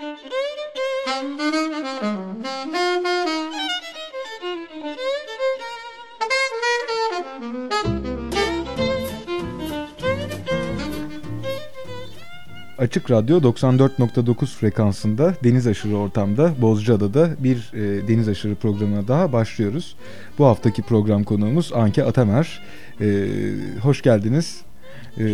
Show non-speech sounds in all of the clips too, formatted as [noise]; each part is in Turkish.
Açık Radyo 94.9 frekansında deniz aşırı ortamda Bozcaada'da bir e, deniz aşırı programına daha başlıyoruz. Bu haftaki program konuğumuz Anke Atamer. E, hoş geldiniz. E,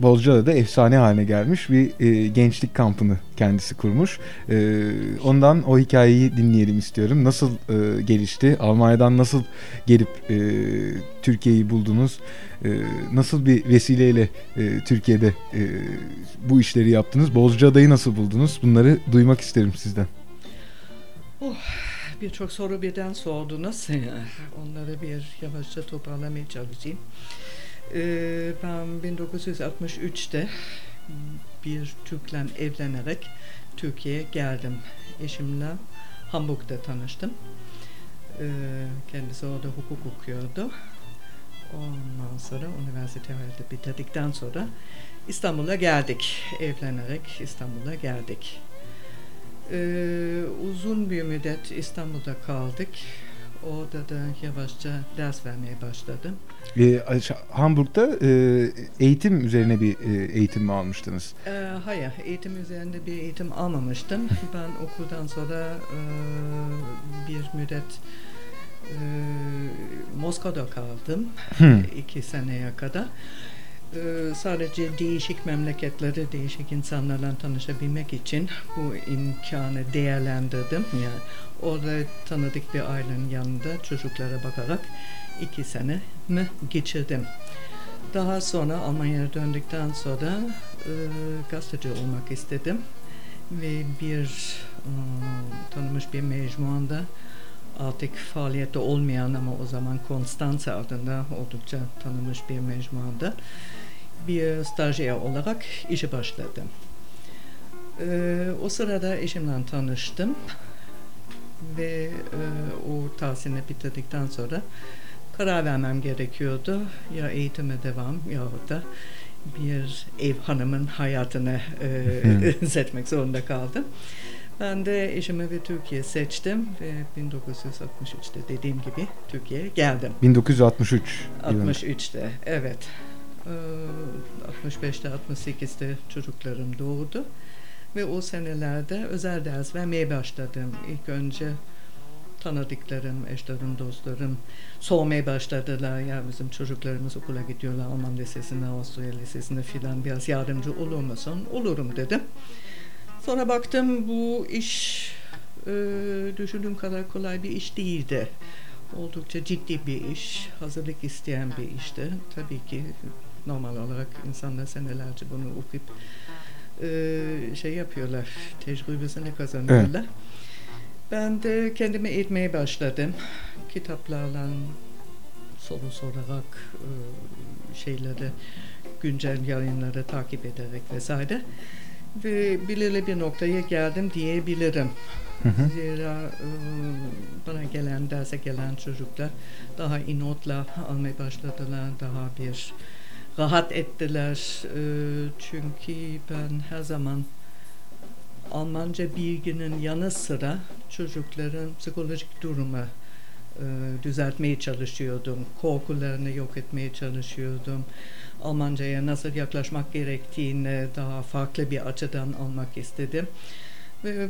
Bozcaada'da efsane haline gelmiş bir e, gençlik kampını kendisi kurmuş. E, ondan o hikayeyi dinleyelim istiyorum. Nasıl e, gelişti? Almanya'dan nasıl gelip e, Türkiye'yi buldunuz? E, nasıl bir vesileyle e, Türkiye'de e, bu işleri yaptınız? Bozcaada'yı nasıl buldunuz? Bunları duymak isterim sizden. Oh, Birçok soru birden sordunuz. Onları bir yavaşça toparlamaya çalışayım. Ee, ben 1963'te bir Türk'le evlenerek Türkiye'ye geldim. Eşimle Hamburg'da tanıştım. Ee, kendisi orada hukuk okuyordu. Ondan sonra üniversite hayatı bitirdikten sonra İstanbul'a geldik. Evlenerek İstanbul'a geldik. Ee, uzun bir müddet İstanbul'da kaldık. Orada da yavaşça ders vermeye başladım. E, Hamburg'da e, eğitim üzerine bir e, eğitim mi almıştınız? E, hayır, eğitim üzerinde bir eğitim almamıştım. [laughs] ben okuldan sonra e, bir müddet e, Moskova'da kaldım. Hmm. iki seneye kadar. E, sadece değişik memleketleri, değişik insanlarla tanışabilmek için bu imkanı değerlendirdim. Yani orada tanıdık bir ailenin yanında çocuklara bakarak iki sene mi geçirdim. Daha sonra Almanya'ya döndükten sonra e, gazeteci olmak istedim ve bir e, tanınmış bir mecmuanda artık faaliyette olmayan ama o zaman Konstanze adında oldukça tanınmış bir mecmuanda bir stajyer olarak işe başladım. Ee, o sırada eşimle tanıştım ve e, o tahsilini bitirdikten sonra karar vermem gerekiyordu. Ya eğitime devam ya da bir ev hanımın hayatını e, [laughs] seçmek zorunda kaldım. Ben de eşimi ve Türkiye seçtim ve 1963'te dediğim gibi Türkiye'ye geldim. 1963. 63'te evet. 65'te 68'te çocuklarım doğdu ve o senelerde özel ders vermeye başladım. İlk önce tanıdıklarım, eşlerim, dostlarım sormaya başladılar. Ya bizim çocuklarımız okula gidiyorlar Alman lisesine, Avusturya lisesine filan biraz yardımcı olur musun? Olurum dedim. Sonra baktım bu iş e, düşündüğüm kadar kolay bir iş değildi. Oldukça ciddi bir iş, hazırlık isteyen bir işti. Tabii ki normal olarak insanlar senelerce bunu okuyup e, şey yapıyorlar, tecrübesini kazanıyorlar. Evet. Ben de kendimi eğitmeye başladım. Kitaplarla soru sorarak e, şeyleri, güncel yayınları takip ederek vesaire. Ve belirli bir noktaya geldim diyebilirim. Hı hı. Zira e, bana gelen, derse gelen çocuklar daha iyi notla almaya başladılar. Daha bir rahat ettiler. E, çünkü ben her zaman Almanca bilginin yanı sıra çocukların psikolojik durumu e, düzeltmeye çalışıyordum. Korkularını yok etmeye çalışıyordum. Almanca'ya nasıl yaklaşmak gerektiğini daha farklı bir açıdan almak istedim. Ve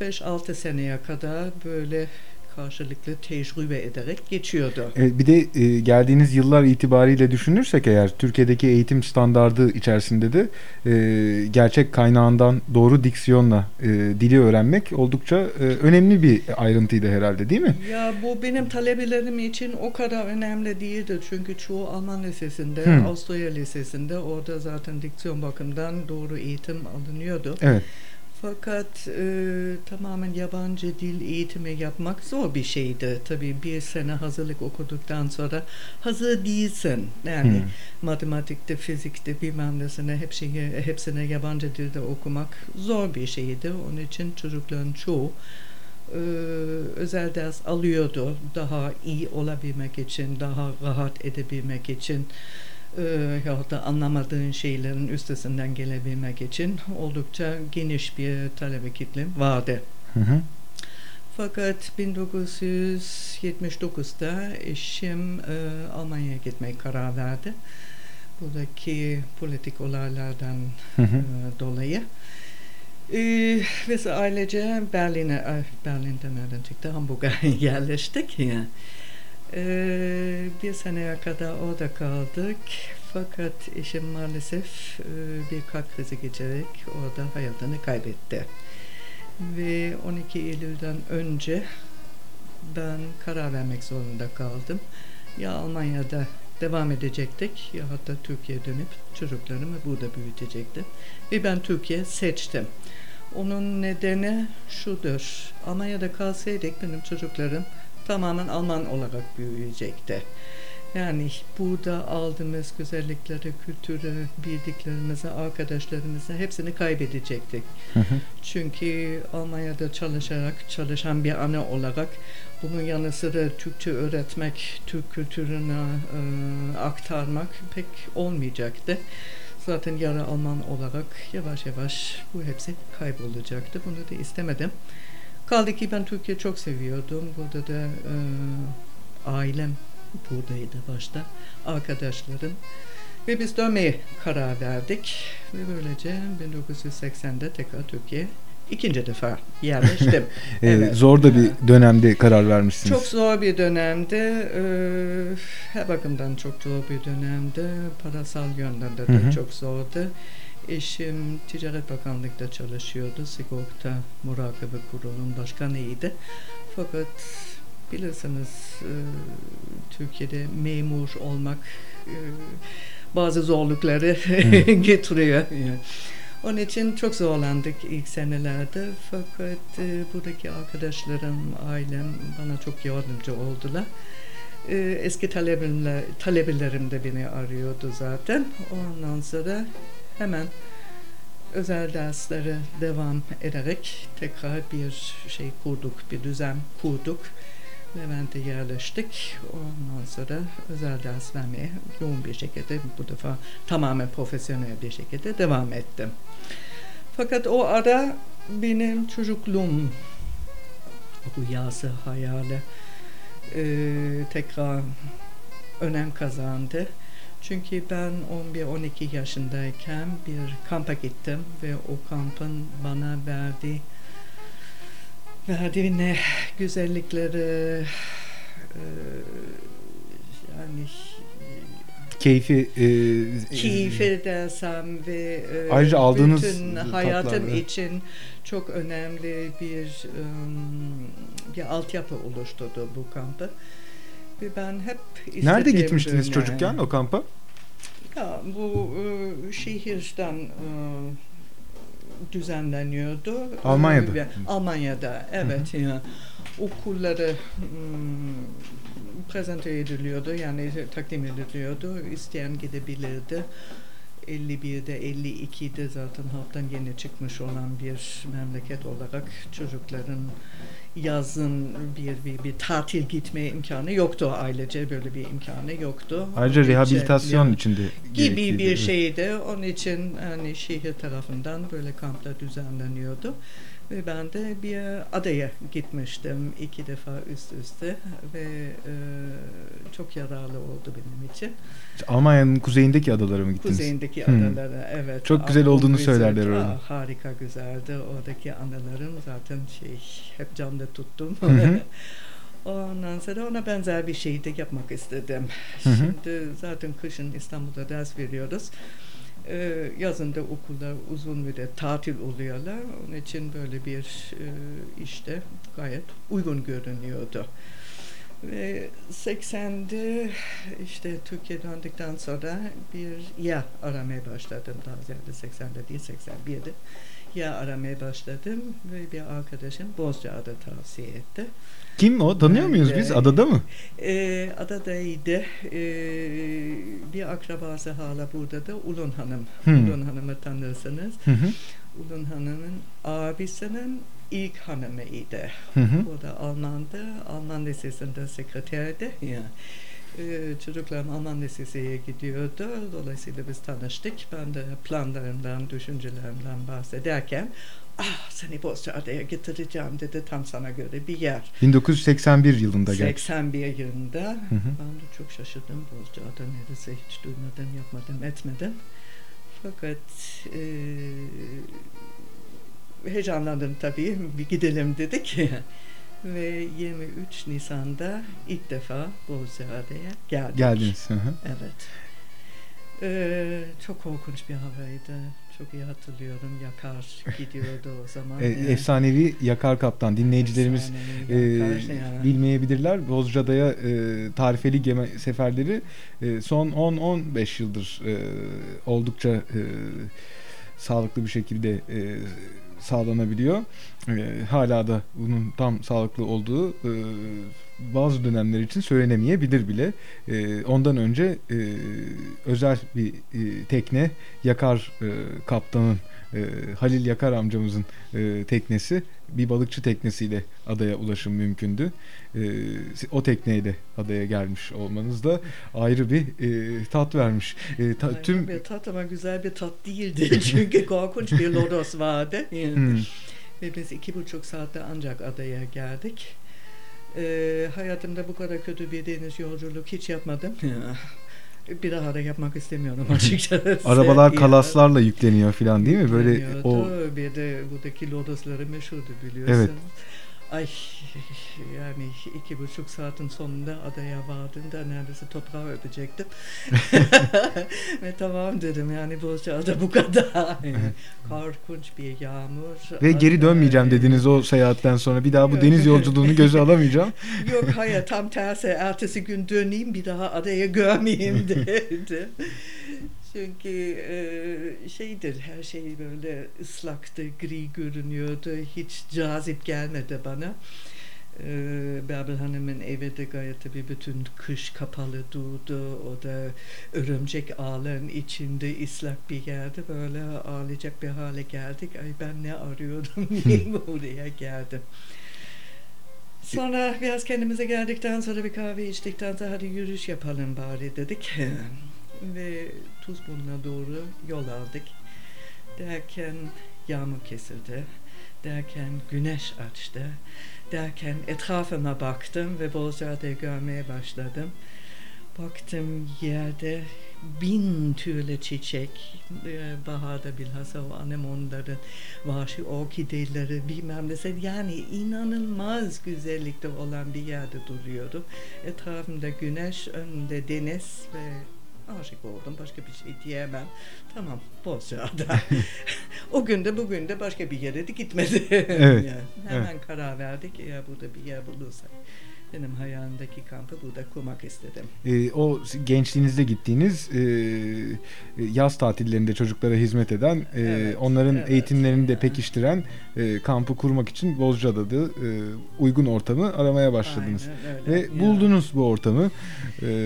5-6 seneye kadar böyle karşılıklı tecrübe ederek geçiyordu. E, bir de e, geldiğiniz yıllar itibariyle düşünürsek eğer Türkiye'deki eğitim standardı içerisinde de e, gerçek kaynağından doğru diksiyonla e, dili öğrenmek oldukça e, önemli bir ayrıntıydı herhalde değil mi? Ya bu benim talebelerim için o kadar önemli değildi. Çünkü çoğu Alman lisesinde, hmm. Avusturya lisesinde orada zaten diksiyon bakımından doğru eğitim alınıyordu. Evet. Fakat e, tamamen yabancı dil eğitimi yapmak zor bir şeydi. Tabii bir sene hazırlık okuduktan sonra hazır değilsin. Yani hmm. matematikte, fizikte, bilmem nesine hepsini, hepsine yabancı dilde okumak zor bir şeydi. Onun için çocukların çoğu e, özel ders alıyordu. Daha iyi olabilmek için, daha rahat edebilmek için e, ya da anlamadığın şeylerin üstesinden gelebilmek için oldukça geniş bir talebe kitlem vardı. Hı hı. Fakat 1979'da eşim e, Almanya'ya gitmeye karar verdi. Buradaki politik olaylardan Hı hı. e, dolayı. E, biz ailece Berlin'e, ay, Berlin'den nereden çıktı? Hamburg'a [laughs] yerleştik. Ya. E, bir seneye kadar orada kaldık. Fakat eşim maalesef e, bir kalp krizi geçirerek orada hayatını kaybetti. Ve 12 Eylül'den önce ben karar vermek zorunda kaldım. Ya Almanya'da devam edecektik ya hatta Türkiye'ye dönüp çocuklarımı burada büyütecektim. Ve ben Türkiye seçtim. Onun nedeni şudur. Almanya'da kalsaydık benim çocuklarım tamamen Alman olarak büyüyecekti. Yani burada aldığımız güzellikleri, kültürü, bildiklerimizi, arkadaşlarımızı hepsini kaybedecektik. Hı hı. Çünkü Almanya'da çalışarak, çalışan bir ana olarak bunun yanı sıra Türkçe öğretmek, Türk kültürünü e, aktarmak pek olmayacaktı. Zaten yarı Alman olarak yavaş yavaş bu hepsi kaybolacaktı. Bunu da istemedim. Kaldı ki ben Türkiye çok seviyordum. Burada da e, ailem buradaydı başta. Arkadaşlarım. Ve biz dönmeye karar verdik. Ve böylece 1980'de tekrar Türkiye ikinci defa yerleştim. [laughs] Evet. Zor da bir dönemde karar vermişsiniz. Çok zor bir dönemde, e, her bakımdan çok zor bir dönemde, parasal yönden de, de çok zordu. Eşim Ticaret Bakanlık'ta çalışıyordu, Sigorta Murakabe Kurulu'nun başkanıydı. Fakat bilirsiniz e, Türkiye'de memur olmak e, bazı zorlukları [laughs] getiriyor. Yani. Onun için çok zorlandık ilk senelerde fakat e, buradaki arkadaşlarım, ailem bana çok yardımcı oldular. E, eski talebimle, talebelerim de beni arıyordu zaten. Ondan sonra hemen özel derslere devam ederek tekrar bir şey kurduk, bir düzen kurduk. Levent'e yerleştik. Ondan sonra özel ders vermeye yoğun bir şekilde bu defa tamamen profesyonel bir şekilde devam ettim. Fakat o ara benim çocukluğum rüyası, hayali e, tekrar önem kazandı. Çünkü ben 11-12 yaşındayken bir kampa gittim ve o kampın bana verdiği verdiği ne güzellikleri e, yani Keyfi e, keyfi dersem ve e, Ayrıca aldığınız bütün hayatım evet. için çok önemli bir um, bir altyapı oluşturdu bu kampı. Ben hep Nerede gitmiştiniz dönem- çocukken o kampa? Ya bu e, şehirden e, düzenleniyordu. Almanya'da. Ve Almanya'da evet ya. Okulları hmm, prezente ediliyordu yani takdim ediliyordu. İsteyen gidebilirdi. 51'de 52'de zaten halktan yeni çıkmış olan bir memleket olarak çocukların yazın bir, bir, bir tatil gitme imkanı yoktu ailece böyle bir imkanı yoktu. Ayrıca Onun rehabilitasyon içinde gibi bir şeydi. Onun için hani şehir tarafından böyle kamplar düzenleniyordu. Ve ben de bir adaya gitmiştim iki defa üst üste ve e, çok yararlı oldu benim için. Almanya'nın kuzeyindeki adalara mı gittiniz? Kuzeyindeki Hmm. adalara evet. Çok güzel olduğunu söylerler orada. aa, Harika güzeldi. Oradaki anılarım zaten şey hep camda tuttum. Hı hı. [laughs] Ondan sonra ona benzer bir şey de yapmak istedim. Hı hı. Şimdi zaten kışın İstanbul'da ders veriyoruz. Ee, yazında okullar uzun müddet tatil oluyorlar. Onun için böyle bir e, işte gayet uygun görünüyordu. Ve 80'de işte Türkiye döndükten sonra bir yer aramaya başladım. Daha ziyade 80'de değil 61'de yer aramaya başladım ve bir arkadaşım Bozcaada tavsiye etti. Kim o? Tanıyor muyuz biz? Ee, Adada mı? Ee, adadaydı. Ee, bir akrabası hala burada da Ulun Hanım. Hmm. Ulun Hanım'ı tanırsınız. Hı hı. Ulun Hanım'ın abisinin ilk hanımıydı. Hı hı. O da Alman'dı. Alman lisesinde sekreterdi. Ya. Ee, çocuklarım Alman Lisesi'ye gidiyordu. Dolayısıyla biz tanıştık. Ben de planlarımdan, düşüncelerimden bahsederken ah seni Bozcaada'ya getireceğim dedi. Tam sana göre bir yer. 1981 yılında geldi. 81 yılında. Hı hı. Ben de çok şaşırdım. Bozcaada neresi hiç duymadım, yapmadım, etmedim. Fakat e, heyecanlandım tabii. Bir gidelim dedik. [laughs] Ve 23 Nisan'da ilk defa Bozcaada'ya geldik. Geldiniz. Hı hı. Evet. Ee, çok korkunç bir havaydı. Çok iyi hatırlıyorum. Yakar gidiyordu o zaman. [laughs] E, Evet. efsanevi Yakar Kaptan dinleyicilerimiz Efsanevi e, Yakar ya. bilmeyebilirler. Bozcaada'ya e, tarifeli gemi seferleri e, son 10-15 yıldır e, oldukça e, sağlıklı bir şekilde e, sağlanabiliyor. E, hala da bunun tam sağlıklı olduğu e, bazı dönemler için söylenemeyebilir bile. E, ondan önce e, özel bir e, tekne Yakar e, kaptanın e, Halil Yakar amcamızın e, teknesi bir balıkçı teknesiyle adaya ulaşım mümkündü. E, o tekneyle adaya gelmiş olmanız da ayrı bir e, tat vermiş. E, ta- Aynen tüm bir tat ama güzel bir tat değildi. [laughs] Çünkü korkunç bir lodos vardı. Hmm. Ve biz iki buçuk saatte ancak adaya geldik. Ee, hayatımda bu kadar kötü bir deniz yolculuk hiç yapmadım. Bir daha da yapmak istemiyorum [laughs] açıkçası. arabalar kalaslarla yükleniyor falan değil mi? Böyle o Bir de buradaki lodosları meşhurdu biliyorsun. Evet. Ay yani iki buçuk saatin sonunda adaya vardığında neredeyse toprağı öpecektim. [laughs] Ve tamam dedim yani Bozcaada bu kadar. Korkunç bir yağmur. ve geri dönmeyeceğim dediniz o seyahatten sonra bir daha bu deniz yolculuğunu göze alamayacağım. [laughs] Yok hayır tam tersi ertesi gün döneyim bir daha adaya görmeyeyim [laughs] dedi. Çünkü e, şeydir her şey böyle ıslaktı, gri görünüyordu. Hiç cazip gelmedi bana. E, Bärbel Hanım'ın evi de gayet tabii bütün kış kapalı durdu. O da örümcek ağların içinde ıslak bir yerde böyle ağlayacak bir hale geldik. Ay ben ne arıyordum, [laughs] niye buraya geldim? Sonra biraz kendimize geldikten sonra bir kahve içtikten sonra hadi yürüyüş yapalım bari dedik. Ve Tuzburnu'na doğru yol aldık. Derken yağmur kesildi. Derken güneş açtı. Derken etrafıma baktım ve Bozcaada'yı görmeye başladım. Baktım yerde bin türlü çiçek, e, baharda bilhassa o anemonların, vahşi orkideleri bilmem ne. Yani inanılmaz güzellikte olan bir yerde duruyordu. Etrafımda güneş, önünde deniz ve aşık oldum. Başka bir şey diyemem. Tamam, Bozcaada. [laughs] o gün de bugün de başka bir yere de gitmedi. Evet, Yani hemen karar verdik. Eğer burada bir yer bulursak benim hayalimdeki kampı burada kurmak istedim. E, o gençliğinizde gittiğiniz e, yaz tatillerinde çocuklara hizmet eden, e, Evet, onların evet. eğitimlerini de pekiştiren e, kampı kurmak için Bozcaada'da e, uygun ortamı aramaya başladınız. Aynen öyle. Ve buldunuz bu ortamı. E,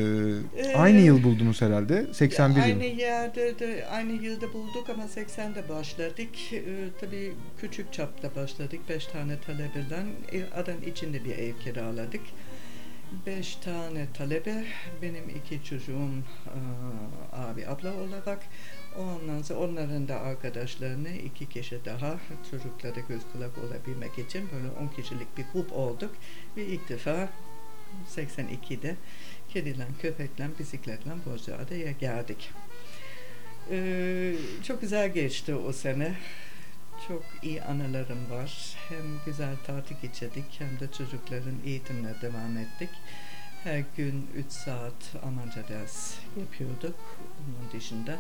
Ee, aynı yıl buldunuz herhalde. 81 Aynı yıl. yerde de aynı yılda bulduk ama 80'de başladık. Ee, tabii küçük çapta başladık. Beş tane talebeden e, adanın içinde bir ev kiraladık. Beş tane talebe, benim iki çocuğum e, abi abla olarak. Ondan sonra onların da arkadaşlarını iki kişi daha çocuklara göz kulak olabilmek için böyle 10 kişilik bir grup olduk. Ve ilk defa 82'de kediyle, köpekle, bisikletle Bozcaada'ya geldik. Ee, çok güzel geçti o sene. Çok iyi anılarım var. Hem güzel tatil geçirdik hem de çocukların eğitimine devam ettik. Her gün 3 saat Almanca ders yapıyorduk. Onun dışında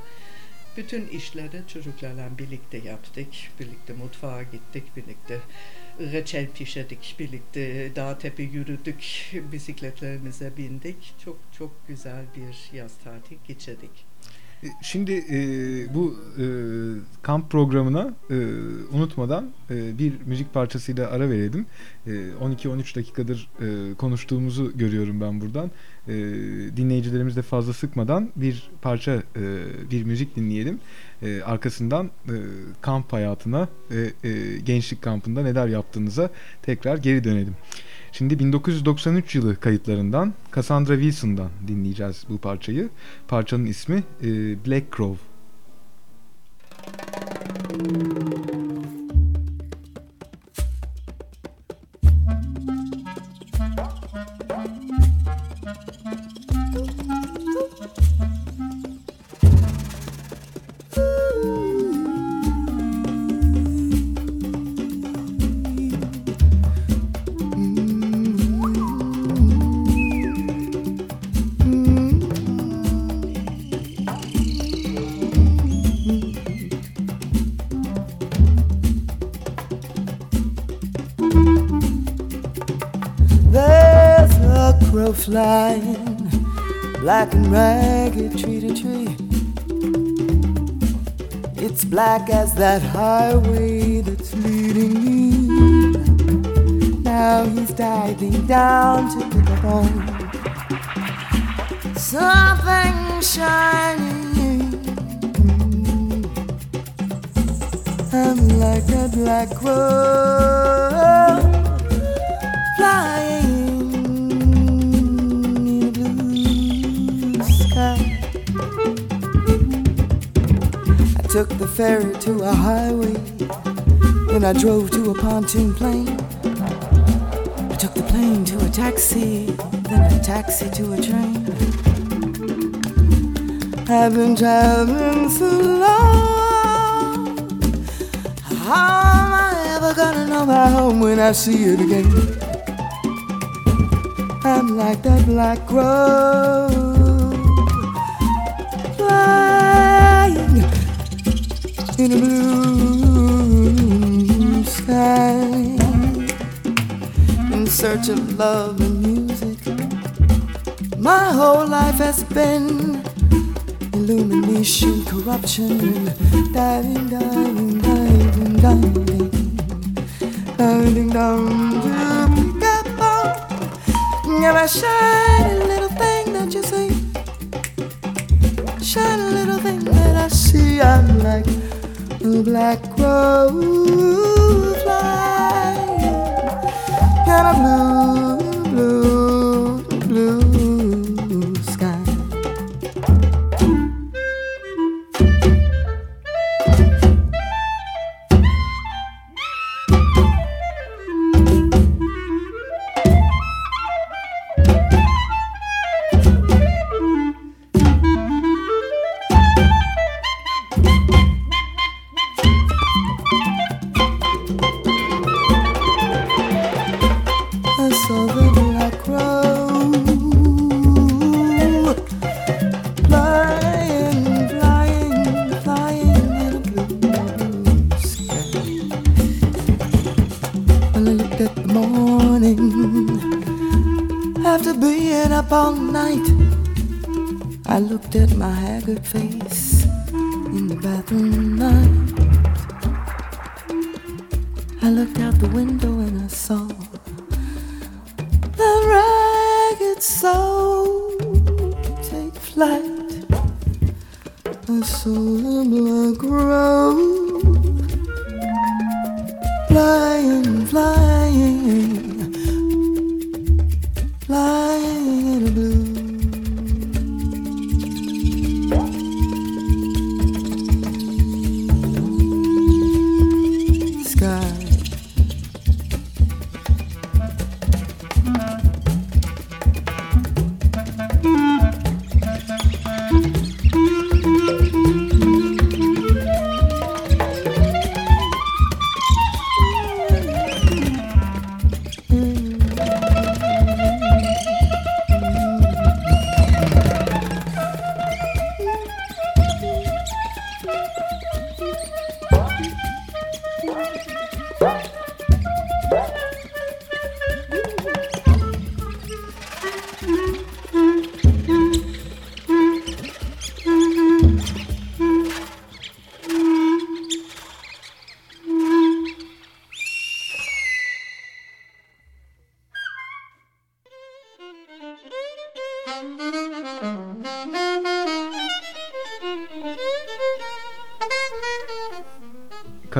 bütün işleri çocuklarla birlikte yaptık. Birlikte mutfağa gittik, birlikte reçel pişirdik, birlikte dağ tepe yürüdük, bisikletlerimize bindik. Çok çok güzel bir yaz tatil geçirdik. E, Şimdi e, bu e, kamp programına e, unutmadan e, bir müzik parçasıyla ara verelim. E, 12-13 dakikadır e, konuştuğumuzu görüyorum ben buradan. E, dinleyicilerimiz de fazla sıkmadan bir parça, e, bir müzik dinleyelim. E, arkasından e, kamp hayatına ve e, gençlik kampında neler yaptığınıza tekrar geri dönelim. Şimdi 1993 yılı kayıtlarından Cassandra Wilson'dan dinleyeceğiz bu parçayı. Parçanın ismi e, Black Crow. Flying, black and ragged tree to tree. It's black as that highway that's leading me. Now he's diving down to pick up on something shiny. I'm like a black crow flying. Took the ferry to a highway. Then I drove to a pontoon plane. I took the plane to a taxi, then a taxi to a train. I've been traveling so long. How am I ever gonna know my home when I see it again? I'm like that black crow in a blue sky in search of love and music. My whole life has been illumination, corruption, and diving, diving, diving, diving, diving to pick up on every shiny little thing that you see. Shiny little thing that I see, I'm like black crow flying and a blue, blue,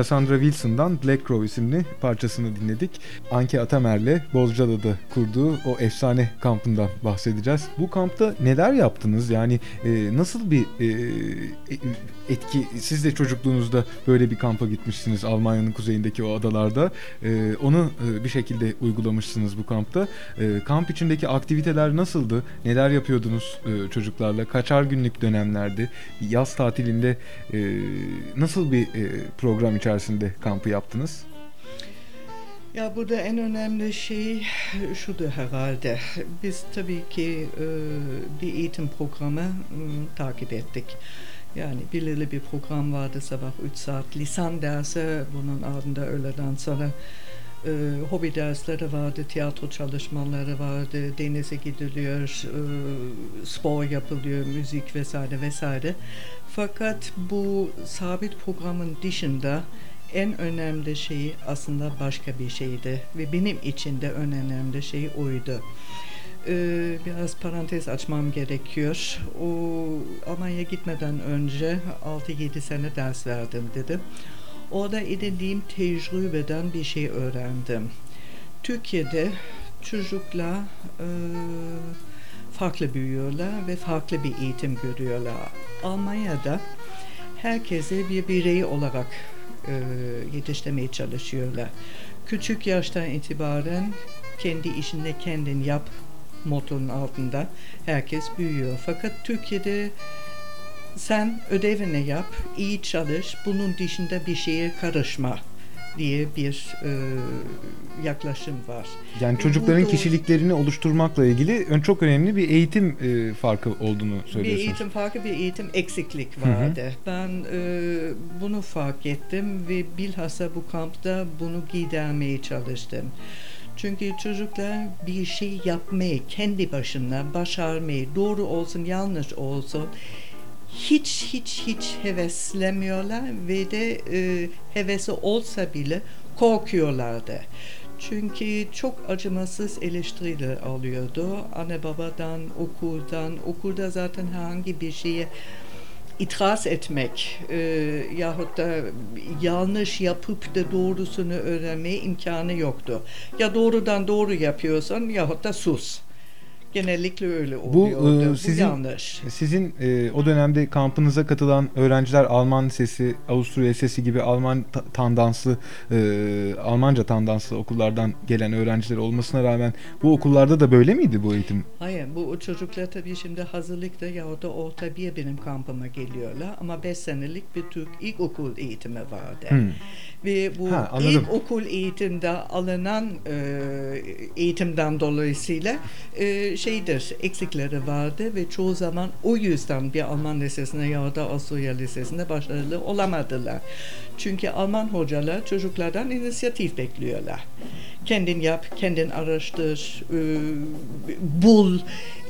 Cassandra Wilson'dan Black Crow isimli parçasını dinledik. Anke Atamer'le Bozcaada'da kurduğu o efsane kampından bahsedeceğiz. Bu kampta neler yaptınız? Yani e, nasıl bir e, etki, siz de çocukluğunuzda böyle bir kampa gitmişsiniz Almanya'nın kuzeyindeki o adalarda. E, onu e, bir şekilde uygulamışsınız bu kampta. E, kamp içindeki aktiviteler nasıldı? Neler yapıyordunuz e, çocuklarla? Kaçar günlük dönemlerdi? Yaz tatilinde e, nasıl bir e, program içerisinde kampı yaptınız? Ya burada en önemli şey şudur herhalde. Biz tabii ki e, bir eğitim programı m, takip ettik. Yani belirli bir program vardı sabah 3 saat lisan dersi, bunun ardında öğleden sonra e, hobi dersleri vardı, tiyatro çalışmaları vardı, denize gidiliyor, e, spor yapılıyor, müzik vesaire vesaire. Fakat bu sabit programın dışında en önemli şey aslında başka bir şeydi ve benim için de en önemli şey oydu. Ee, biraz parantez açmam gerekiyor. O Almanya'ya gitmeden önce 6-7 sene ders verdim dedim. Orada edindiğim tecrübeden bir şey öğrendim. Türkiye'de çocuklar e, farklı büyüyorlar ve farklı bir eğitim görüyorlar. Almanya'da herkese bir birey olarak e, yetiştirmeye çalışıyorlar. Küçük yaştan itibaren kendi işini kendin yap motonun altında herkes büyüyor. Fakat Türkiye'de sen ödevini yap, iyi çalış, bunun dışında bir şeye karışma diye bir e, yaklaşım var. Yani çocukların Bu da- kişiliklerini oluşturmakla ilgili ön- çok önemli bir eğitim e, farkı olduğunu Bir söylüyorsunuz. eğitim farkı, bir eğitim eksiklik Hı hı. vardı. Ben e, bunu fark ettim ve bilhassa bu kampta bunu gidermeye çalıştım. Çünkü çocuklar bir şey yapmayı kendi başına başarmayı doğru olsun yanlış olsun hiç hiç hiç heveslemiyorlar ve de e, hevesi olsa bile korkuyorlardı. Çünkü çok acımasız eleştiriler alıyordu. Anne babadan, okuldan. Okulda zaten herhangi bir şeye itiraz etmek e, yahut da yanlış yapıp da doğrusunu öğrenmeye imkanı yoktu. Ya doğrudan doğru yapıyorsan yahut da sus. Genellikle öyle Bu, oluyordu. e, Bu, sizin- yanlış. Sizin e, o dönemde kampınıza katılan öğrenciler Alman Lisesi, Avusturya Lisesi gibi Alman ta- tandanslı, e, Almanca tandanslı okullardan gelen öğrenciler olmasına rağmen bu okullarda da böyle miydi bu eğitim? Hayır, bu çocuklar tabii şimdi hazırlıkta yahut da orta bir benim kampıma geliyorlar ama 5 senelik bir Türk ilkokul eğitimi vardı. Hmm. Ve bu Ha, anladım. ilkokul eğitimde alınan e, eğitimden dolayısıyla e, şeydir, eksikleri vardı ve çoğu zaman o yüzden bir Alman lisesine ya da Avusturya lisesine başarılı olamadılar. Çünkü Alman hocalar çocuklardan inisiyatif bekliyorlar. Kendin yap, kendin araştır, e, bul,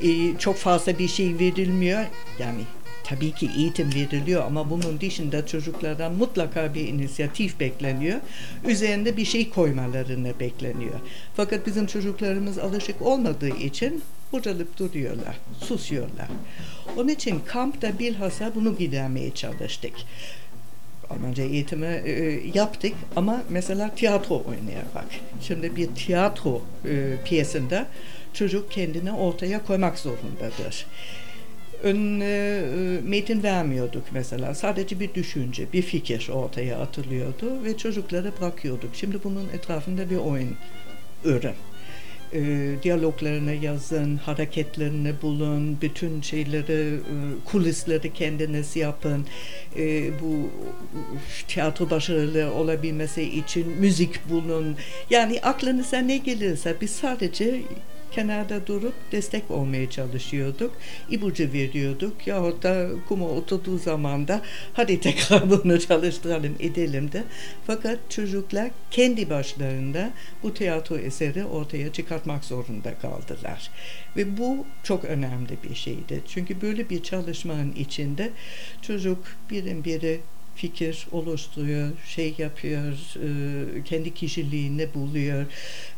e, çok fazla bir şey verilmiyor. Yani tabii ki eğitim veriliyor ama bunun dışında çocuklardan mutlaka bir inisiyatif bekleniyor. Üzerinde bir şey koymalarını bekleniyor. Fakat bizim çocuklarımız alışık olmadığı için bocalıp duruyorlar, susuyorlar. Onun için kampta bilhassa bunu gidermeye çalıştık. Almanca eğitimi e, yaptık ama mesela tiyatro oynayarak. Şimdi bir tiyatro e, piyesinde çocuk kendini ortaya koymak zorundadır. Ön e, metin vermiyorduk mesela. Sadece bir düşünce, bir fikir ortaya atılıyordu ve çocuklara bırakıyorduk. Şimdi bunun etrafında bir oyun örün. E, diyaloglarını yazın, hareketlerini bulun, bütün şeyleri, e, kulisleri kendiniz yapın. E, bu tiyatro başarılı olabilmesi için müzik bulun. Yani aklınıza ne gelirse biz sadece kenarda durup destek olmaya çalışıyorduk. İpucu veriyorduk yahut da kuma oturduğu zaman da hadi tekrar [laughs] bunu çalıştıralım edelim de. Fakat çocuklar kendi başlarında bu tiyatro eseri ortaya çıkartmak zorunda kaldılar. Ve bu çok önemli bir şeydi. Çünkü böyle bir çalışmanın içinde çocuk birdenbire fikir oluşturuyor, şey yapıyor, e, kendi kişiliğini buluyor,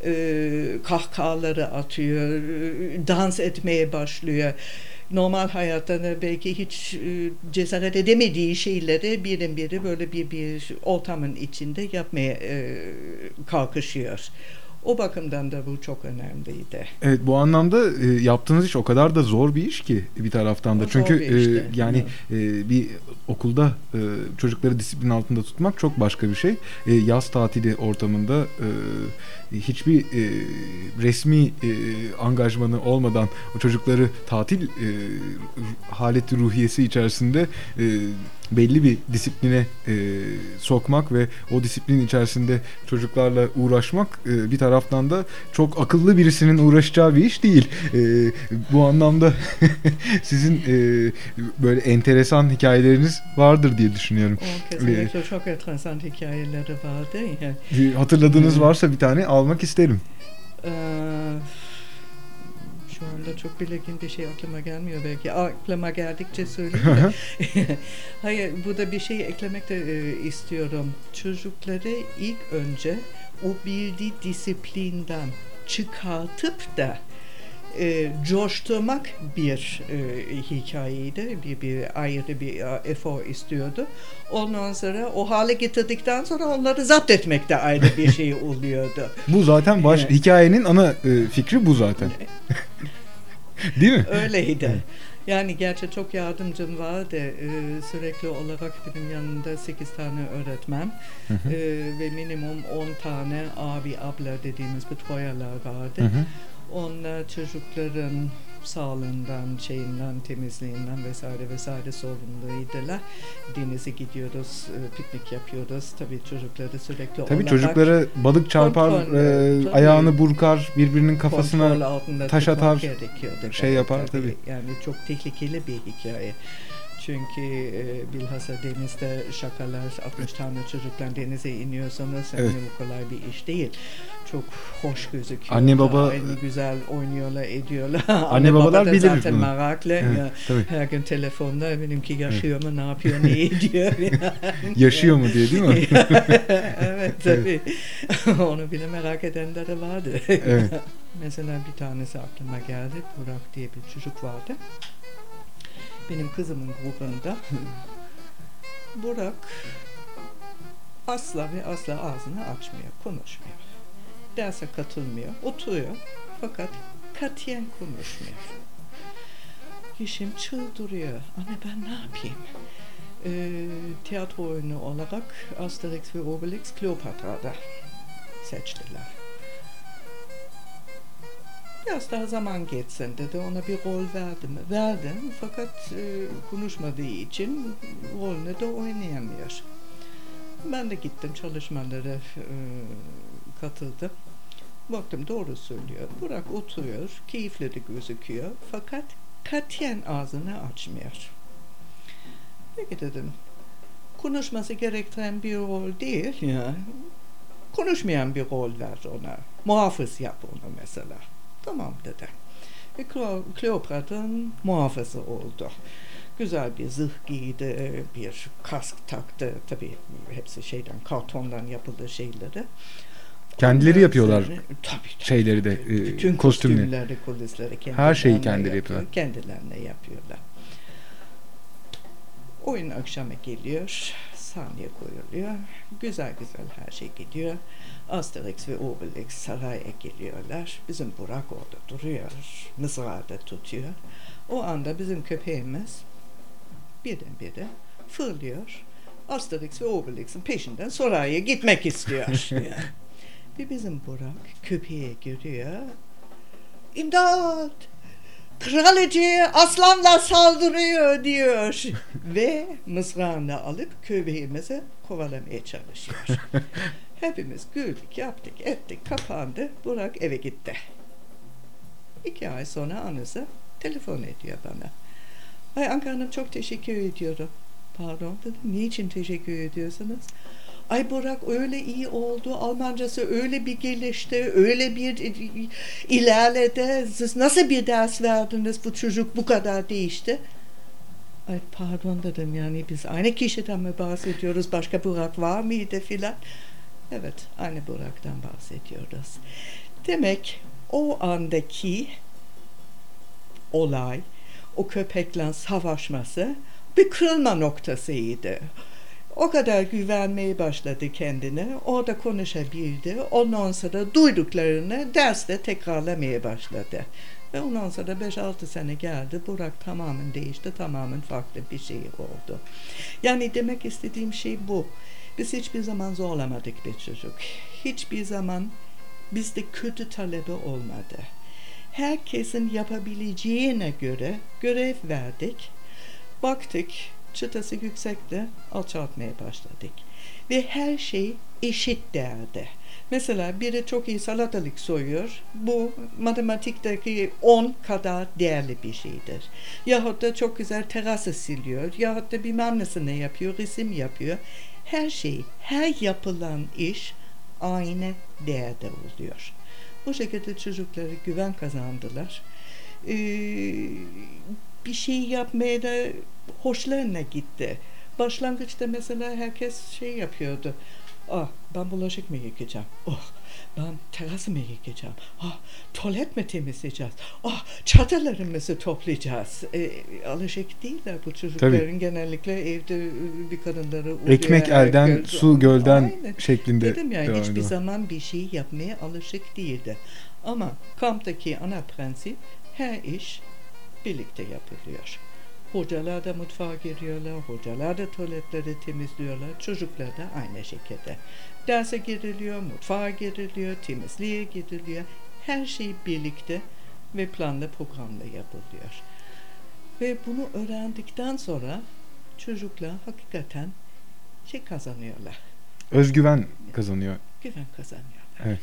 e, kahkahaları atıyor, e, dans etmeye başlıyor. normal hayatta da belki hiç e, cesaret edemediği şeyleri birdenbire böyle bir bir ortamın içinde yapmaya e, kalkışıyor. O bakımdan da bu çok önemliydi. Evet bu anlamda e, yaptığınız iş o kadar da zor bir iş ki bir taraftan da. O Çünkü işte, e, yani e, bir okulda e, çocukları disiplin altında tutmak çok başka bir şey. E, yaz tatili ortamında e, hiçbir e, resmi e, angajmanı olmadan o çocukları tatil e, haleti ruhiyesi içerisinde e, belli bir disipline e, sokmak ve o disiplin içerisinde çocuklarla uğraşmak e, bir taraftan da çok akıllı birisinin uğraşacağı bir iş değil. E, bu anlamda [laughs] sizin e, böyle enteresan hikayeleriniz vardır diye düşünüyorum. O kesinlikle çok enteresan hikayeleri vardı. Yani, Hatırladığınız Hmm. varsa bir tane almak isterim. Ee, şu anda çok belirgin bir şey aklıma gelmiyor belki. Aklıma geldikçe söyleyeyim de. [laughs] [laughs] Hayır, burada bir şey eklemek de e, istiyorum. Çocukları ilk önce o bildiği disiplinden çıkartıp da e, coşturmak bir e, hikayeydi. Bir, bir ayrı bir e, efor istiyordu. Ondan sonra o hale getirdikten sonra onları zapt etmek de ayrı bir [laughs] şey oluyordu. Bu zaten baş Evet. hikayenin ana e, fikri bu zaten. [laughs] Değil mi? Öyleydi. Yani gerçi çok yardımcım vardı. Ee, sürekli olarak benim yanında 8 tane öğretmen Hı hı. ee, ve minimum 10 tane abi abla dediğimiz betreuerler vardı. Hı hı. Onlar çocukların sağlığından, şeyinden, temizliğinden vesaire vesaire sorumluydular. Denize gidiyoruz, e, piknik yapıyoruz. Tabii çocukları sürekli Tabii çocuklara balık çarpar, Kontrol, e, tabii. ayağını burkar, birbirinin kafasına taş atar, şey yapar, tabii. Yani çok tehlikeli bir hikaye. Çünkü e, bilhassa denizde şakalar 60 tane çocukla denize iniyorsanız Evet. bu kolay bir iş değil. Çok hoş gözüküyor. Anne, baba- Aynı güzel oynuyorlar, ediyorlar. [laughs] Anne, babalar da bilir zaten bunu. meraklı. Evet, Ya, tabii. her gün telefonda benimki yaşıyor mu, ne yapıyor, ne [laughs] ediyor. yaşıyor mu diye değil mi? [laughs] evet tabii. Onu bile merak edenleri vardı. Evet. Mesela bir tanesi aklıma geldi. Burak diye bir çocuk vardı. Benim kızımın grubunda. [laughs] Burak asla ve asla ağzını açmıyor, konuşmuyor. Derse katılmıyor, oturuyor fakat katiyen konuşmuyor. Yeşim çıldırıyor. Anne ben ne yapayım? Ee, tiyatro oyunu olarak Asterix ve Obelix Kleopatra'da seçtiler. Biraz daha zaman geçsin dedi. Ona bir rol verdim. Verdim fakat e, konuşmadığı için rolünü de oynayamıyor. Ben de gittim çalışmalara e, katıldım. Baktım doğru söylüyor. Burak oturuyor, keyifli de gözüküyor fakat katiyen ağzını açmıyor. Peki dedim, konuşması gerektiren bir rol değil ya. Konuşmayan bir rol ver ona. Muhafız yap onu mesela. Tamam dedi. Ve Kleo- Kleopatra'nın muhafızı oldu. Güzel bir zırh giydi, bir kask taktı. Tabii hepsi şeyden, kartondan yapıldı şeyleri. Kendileri Ondan yapıyorlar sonra- Tabii, tabii. şeyleri de, e, Bütün kostümleri. kostümleri, kulisleri Her şeyi kendileri yapıyor, yapıyorlar. Kendilerine yapıyorlar. Oyun akşamı geliyor, sahne koyuluyor. Güzel güzel her şey gidiyor. Asterix ve Obelix saraya geliyorlar. Bizim Burak orada duruyor, mızrağı da tutuyor. O anda bizim köpeğimiz birdenbire fırlıyor. Asterix ve Obelix'in peşinden saraya gitmek istiyor. [laughs] Yani. Ve bizim Burak köpeğe görüyor. İmdat! Kraliçe aslanla saldırıyor diyor. [laughs] Ve mızrağını alıp köpeğimizi kovalamaya çalışıyor. [laughs] Hepimiz güldük, yaptık, ettik, kapandı. Burak eve gitti. İki ay sonra annesi telefon ediyor bana. Ay Anka Hanım çok teşekkür ediyorum. Pardon dedim. Niçin teşekkür ediyorsunuz? Ay Burak öyle iyi oldu. Almancası öyle bir gelişti. Öyle bir ilerledi. Siz nasıl bir ders verdiniz? Bu çocuk bu kadar değişti. Ay pardon dedim yani biz aynı kişiden mi bahsediyoruz? Başka Burak var mıydı filan? Evet aynı Burak'tan bahsediyoruz. Demek o andaki olay o köpekle savaşması bir kırılma noktasıydı. O kadar güvenmeye başladı kendine. Orada konuşabildi. Ondan sonra duyduklarını derste tekrarlamaya başladı. Ve ondan sonra 5-6 sene geldi. Burak tamamen değişti. Tamamen farklı bir şey oldu. Yani demek istediğim şey bu. Biz hiçbir zaman zorlamadık bir çocuk. Hiçbir zaman bizde kötü talebi olmadı. Herkesin yapabileceğine göre görev verdik. Baktık çıtası yüksekte alçaltmaya başladık. Ve her şey eşit değerde. Mesela biri çok iyi salatalık soyuyor. Bu matematikteki 10 kadar değerli bir şeydir. Yahut da çok güzel terası siliyor. Yahut da bilmem ne yapıyor, resim yapıyor. Her şey, her yapılan iş aynı değerde oluyor. Bu şekilde çocukları güven kazandılar. Ee, bir şey yapmaya da hoşlarına gitti. Başlangıçta mesela herkes şey yapıyordu. Ah ben bulaşık mı yıkayacağım? Oh ben terası mı yıkayacağım? Ah tuvalet mi temizleyeceğiz? Ah çadırlarımızı toplayacağız. E, alışık değiller bu çocukların Tabii. genellikle evde e, bir kadınları uluyor, Ekmek elden, göz- su gölden Aynen. şeklinde Dedim ya devam hiçbir ediyor. zaman bir şey yapmaya alışık değildi. Ama kamptaki ana prensip her iş birlikte yapılıyor. Hocalar da mutfağa giriyorlar, hocalar da tuvaletleri temizliyorlar, çocuklar da aynı şekilde. Derse giriliyor, mutfağa giriliyor, temizliğe giriliyor. Her şey birlikte ve planlı programla yapılıyor. Ve bunu öğrendikten sonra çocuklar hakikaten şey kazanıyorlar, Özgüven kazanıyor. güven kazanıyorlar. Evet.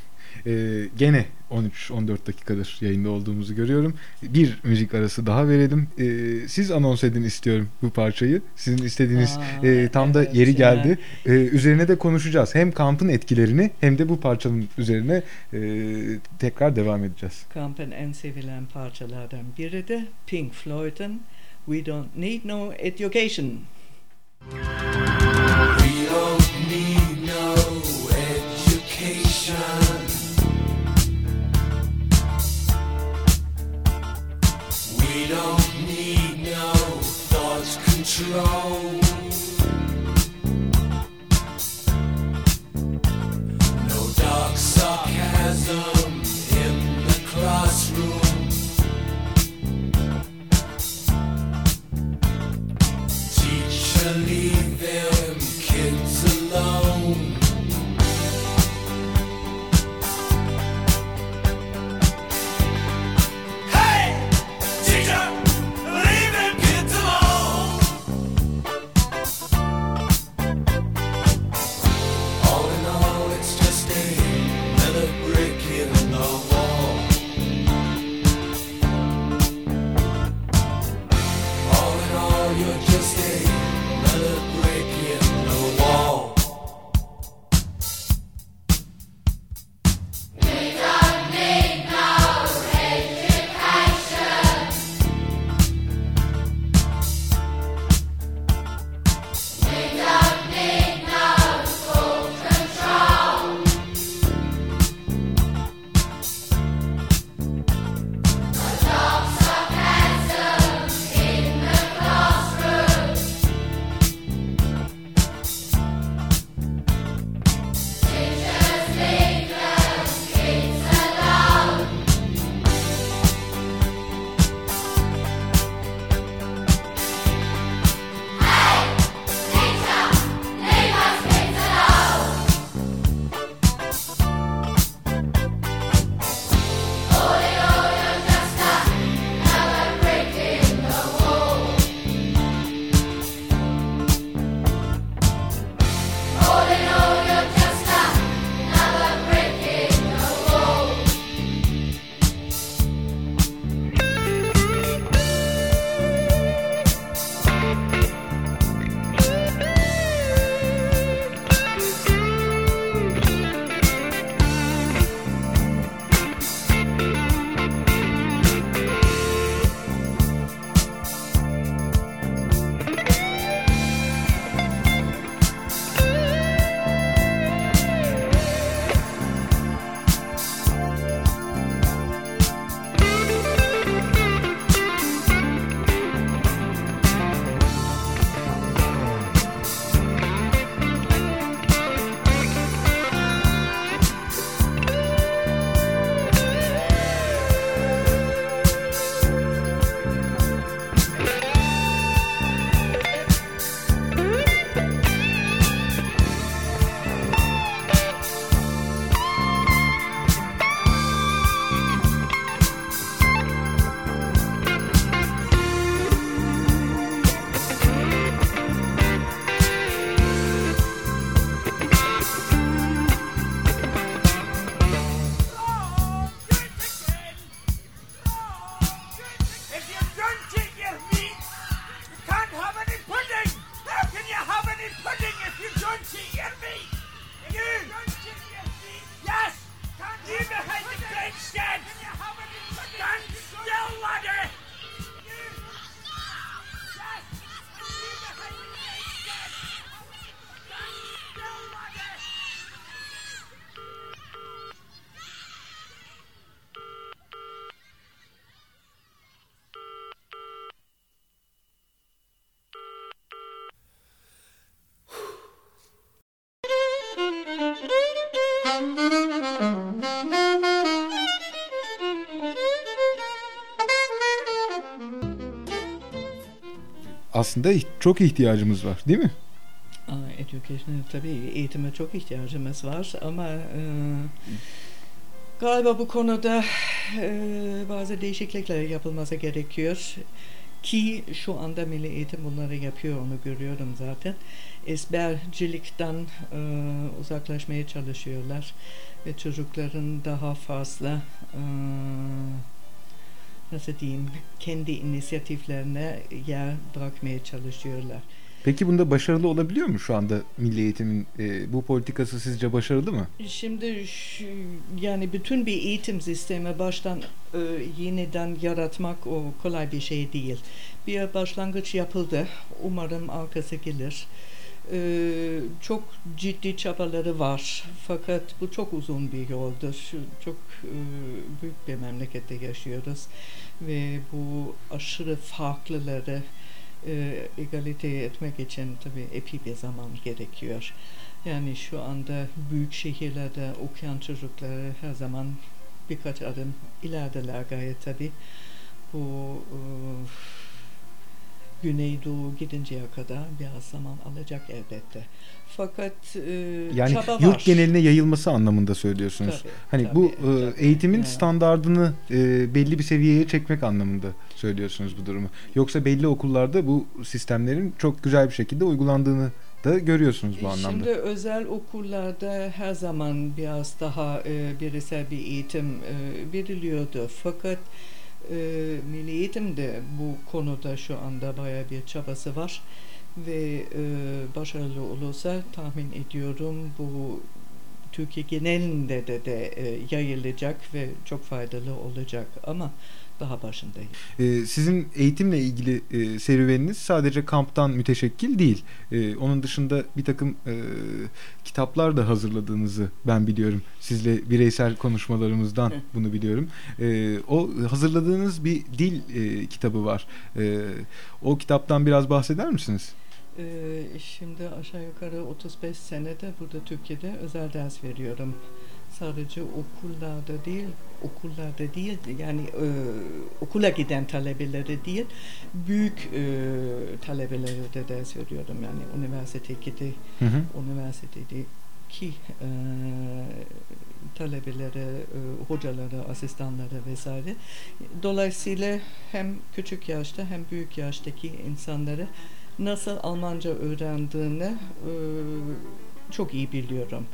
Ee, gene 13-14 dakikadır yayında olduğumuzu görüyorum. Bir müzik arası daha verelim. Ee, siz anons edin istiyorum bu parçayı. Sizin istediğiniz Aa, e, tam da evet yeri ya. geldi. Ee, üzerine de konuşacağız. Hem kampın etkilerini hem de bu parçanın üzerine e, tekrar devam edeceğiz. Kampın en sevilen parçalardan biri de Pink Floyd'un We Don't Need No Education. We don't control. Aslında çok ihtiyacımız var değil mi? Aa, Education'a tabii eğitime çok ihtiyacımız var ama e, galiba bu konuda e, bazı değişiklikler yapılması gerekiyor ki şu anda Milli Eğitim bunları yapıyor onu görüyorum zaten. Ezbercilikten e, uzaklaşmaya çalışıyorlar ve çocukların daha fazla e, nasıl diyeyim kendi inisiyatiflerine yer bırakmaya çalışıyorlar. Peki bunda başarılı olabiliyor mu şu anda milli eğitimin e, bu politikası sizce başarılı mı? Şimdi şu, yani bütün bir eğitim sistemi baştan e, yeniden yaratmak o kolay bir şey değil. Bir başlangıç yapıldı. Umarım arkası gelir. E, çok ciddi çabaları var. Fakat bu çok uzun bir yoldur. Çok e, büyük bir memlekette yaşıyoruz. Ve bu aşırı farklıları e, egalite etmek için tabii epey bir zaman gerekiyor. Yani şu anda büyük şehirlerde okuyan çocukları her zaman birkaç adım ilerideler gayet tabii. Bu e, Güneydoğu gidinceye kadar biraz zaman alacak elbette. Fakat e, Yani çaba yurt var. geneline yayılması anlamında söylüyorsunuz. Tabii, Hani tabii, bu e, tabii. eğitimin Evet. standardını e, belli bir seviyeye çekmek anlamında söylüyorsunuz bu durumu. Yoksa belli okullarda bu sistemlerin çok güzel bir şekilde uygulandığını da görüyorsunuz bu anlamda. Şimdi özel okullarda her zaman biraz daha e, bireysel bir eğitim e, veriliyordu. Fakat e, Milli Eğitim'de bu konuda şu anda bayağı bir çabası var. Ve e, başarılı olursa tahmin ediyorum bu Türkiye genelinde de, de e, yayılacak ve çok faydalı olacak. Ama daha başındayım. E, sizin eğitimle ilgili e, serüveniniz sadece kamptan müteşekkil değil. E, onun dışında bir takım e, kitaplar da hazırladığınızı ben biliyorum. Sizle bireysel konuşmalarımızdan bunu biliyorum. E, o hazırladığınız bir dil e, kitabı var. E, o kitaptan biraz bahseder misiniz? Ee, şimdi aşağı yukarı 35 senede burada Türkiye'de özel ders veriyorum. Sadece okullarda değil, okullarda değil yani e, okula giden talebelere değil, büyük e, talebelere de ders veriyorum. Yani üniversitedeki Hı hı. üniversitedeki e, talebelere, e, hocalara, asistanlara vesaire. Dolayısıyla hem küçük yaşta hem büyük yaştaki insanları nasıl Almanca öğrendiğini e, çok iyi biliyorum.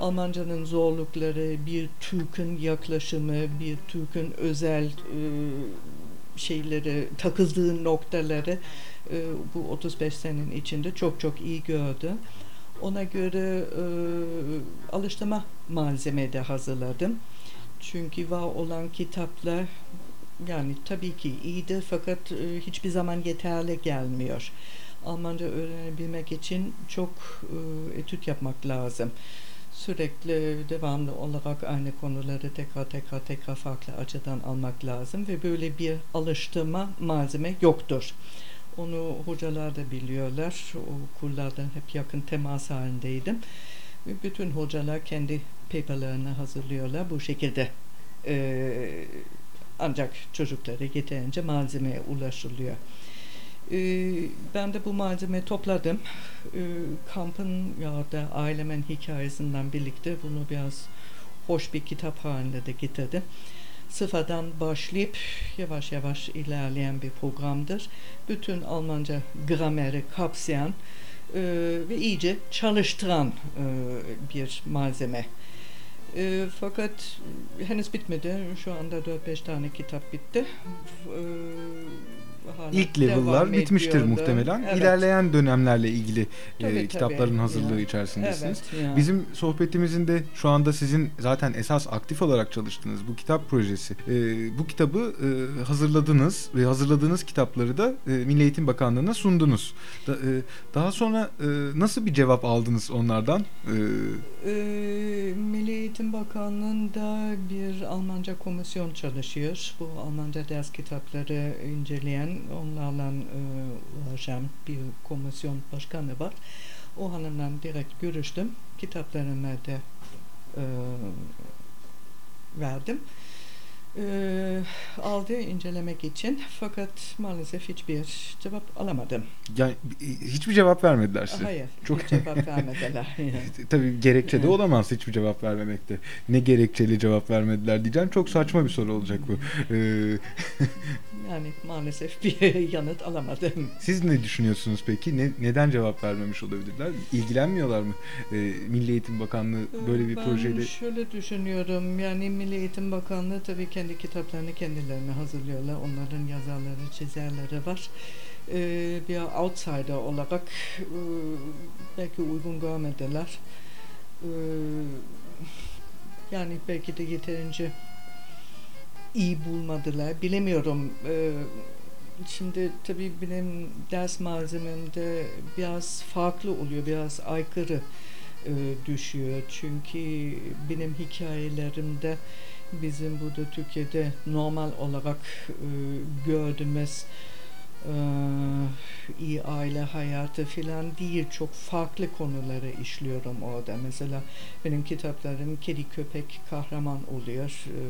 Almancanın zorlukları, bir Türk'ün yaklaşımı, bir Türk'ün özel e, şeyleri, takıldığı noktaları e, bu 35 senenin içinde çok çok iyi gördü. Ona göre e, alıştırma malzeme de hazırladım. Çünkü var olan kitaplar yani tabii ki iyidir fakat e, hiçbir zaman yeterli gelmiyor. Almanca öğrenebilmek için çok e, etüt yapmak lazım. Sürekli devamlı olarak aynı konuları tekrar tekrar tekrar farklı açıdan almak lazım ve böyle bir alıştırma malzeme yoktur. Onu hocalar da biliyorlar. O okullarda hep yakın temas halindeydim. Bütün hocalar kendi paperlarını hazırlıyorlar bu şekilde. Ee, ancak çocuklara yeterince malzemeye ulaşılıyor. Ee, ben de bu malzemeyi topladım. Ee, kampın ya da ailemin hikayesinden birlikte bunu biraz hoş bir kitap halinde de getirdim. Sıfırdan başlayıp yavaş yavaş ilerleyen bir programdır. Bütün Almanca grameri kapsayan e, ve iyice çalıştıran e, bir malzeme. E, fakat henüz bitmedi. Şu anda 4-5 tane kitap bitti. E, İlk level'lar bitmiştir ediyordu. muhtemelen. Evet. İlerleyen dönemlerle ilgili e, Tabii, kitapların tabii. hazırlığı Ya. içerisindesiniz. Evet, ya. Bizim sohbetimizin de şu anda sizin zaten esas aktif olarak çalıştığınız bu kitap projesi. E, bu kitabı e, hazırladınız ve hazırladığınız kitapları da e, Milli Eğitim Bakanlığı'na sundunuz. Da, e, daha sonra e, nasıl bir cevap aldınız onlardan? E, Ee, Milli Eğitim Bakanlığı'nda bir Almanca komisyon çalışıyor. Bu Almanca ders kitapları inceleyen, onlarla e, uğraşan bir komisyon başkanı var. O hanımla direkt görüştüm. Kitaplarımı da e, verdim. Ee, aldı incelemek için fakat maalesef hiçbir cevap alamadım. Yani e, hiçbir cevap vermediler size. Hayır, Çok- hiç cevap vermediler. [laughs] Tabii gerekçe de olamaz hiçbir cevap vermemekte. Ne gerekçeli cevap vermediler diyeceğim. Çok saçma bir soru olacak bu. Ee, [laughs] yani maalesef bir yanıt alamadım. siz ne düşünüyorsunuz peki? Ne, neden cevap vermemiş olabilirler? İlgilenmiyorlar mı? Ee, Milli Eğitim Bakanlığı böyle bir ben projeyle... şöyle düşünüyorum. Yani Milli Eğitim Bakanlığı tabii kendi kitaplarını kendilerine hazırlıyorlar. Onların yazarları, çizerleri var. Ee, bir outsider olarak e, belki uygun görmediler. Ee, yani belki de yeterince iyi bulmadılar. Bilemiyorum. Ee, şimdi tabii benim ders malzememde biraz farklı oluyor, biraz aykırı e, düşüyor. Çünkü benim hikayelerimde bizim burada Türkiye'de normal olarak e, gördüğümüz e, iyi aile hayatı filan değil çok farklı konuları işliyorum orada. Mesela benim kitaplarım kedi köpek kahraman oluyor. E,